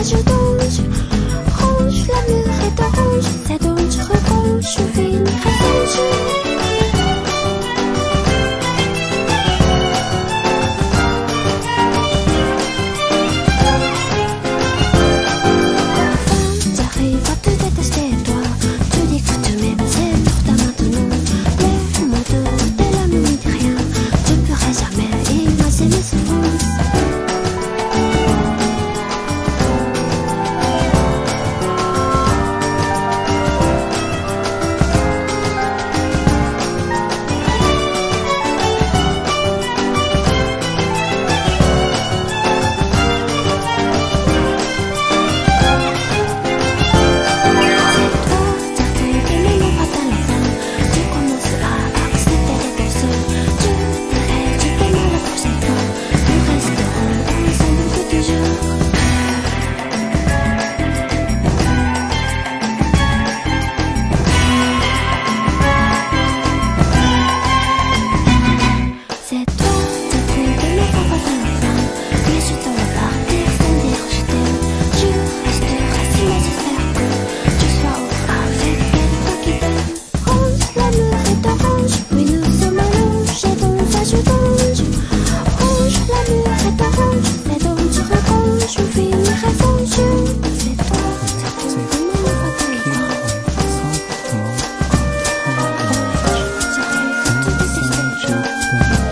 場所 one.